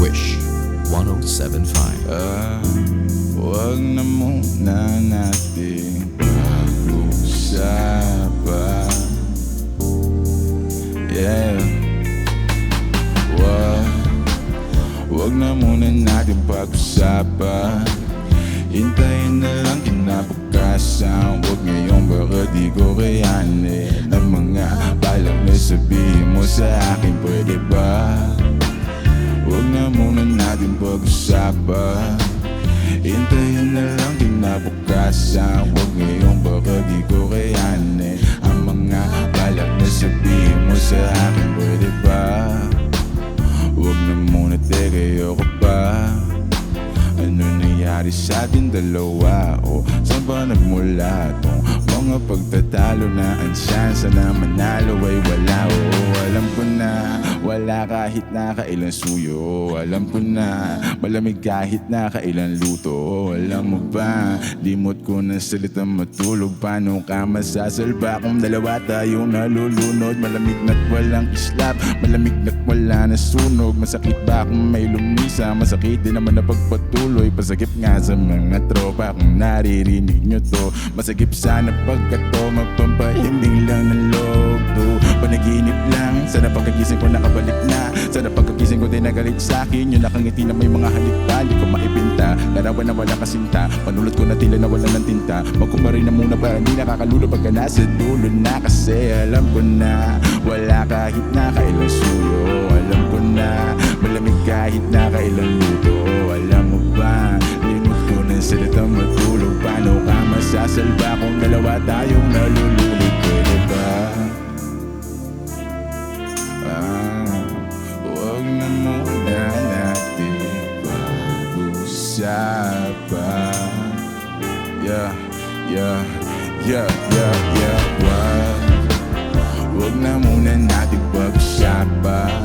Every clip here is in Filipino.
Wish 1075. Ah, huwag na muna natin pag-usapan. Yeah. Wag, wag na muna natin pag-usapan. Hintayin na lang kinabukasan Huwag ngayon baka di ko kayanin Ang mga balak na sabihin mo sa akin Pwede ba? Pag-usapan Hintayin na lang kinabukasan Huwag ngayong baka di ko kayanin Ang mga balak na sabihin mo sa akin Pwede ba? Huwag na muna teka, ayoko pa Ano nangyari sa ating dalawa? O saan ba nagmula tong mga pagtatalo na ang chance na manalo wala kahit na kailan suyo. Alam ko na malamig kahit na kailan luto. Alam mo ba, limot ko na salita matulog. Paano ka masasalba kung dalawa tayong nalulunod? Malamig na't walang islap, malamig na't wala na sunog. Masakit ba kung may lumisa, masakit din naman na pagpatuloy. Pasagip nga sa mga tropa kung naririnig nyo to. Masagip sana pagkat to, magpampahimbing lang ng loob to. Panaginip lang, sana pagkagising ko nakabalik na. Sana pagkagising ko din nagalit sa akin. Yung nakangiti na may mga halik pa, di ko maipinta Larawan na wala kasinta, panulot ko na tila na wala ng tinta. Magkumari na muna para hindi nakakalulo Pagka nasa dulo na. Kasi alam ko na Wala kahit na kailan suyo. Alam ko na malamig kahit na kailan luto. Alam mo ba, limot ko ng salita matulog. Paano ka masasalba kung dalawa tayong nalululog yeah, yeah, yeah, yeah Wag, huwag na muna natin pag-usapan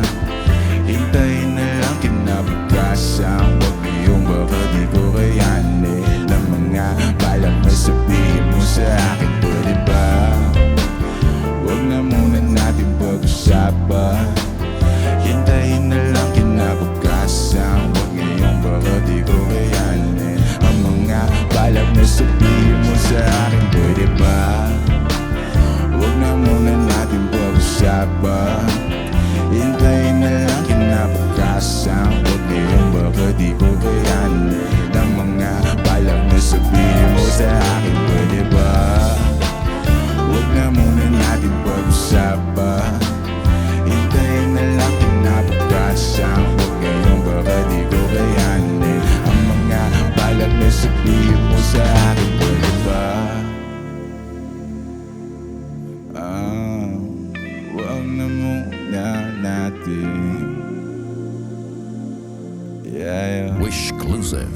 Wish exclusive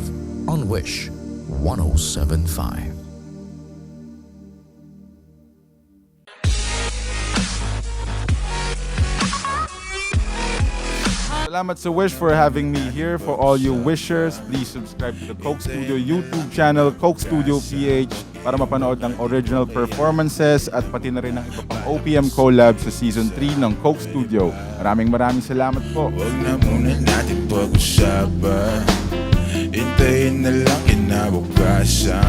on Wish 1075. Salamat sa Wish for having me here. For all you wishers, please subscribe to the Coke Studio YouTube channel, Coke Studio PH, para mapanood ng original performances at pati na rin ang iba pang OPM collab sa Season 3 ng Coke Studio. Maraming maraming salamat po. Huwag na muna natin pag-usapan Intayin na lang kinabukasan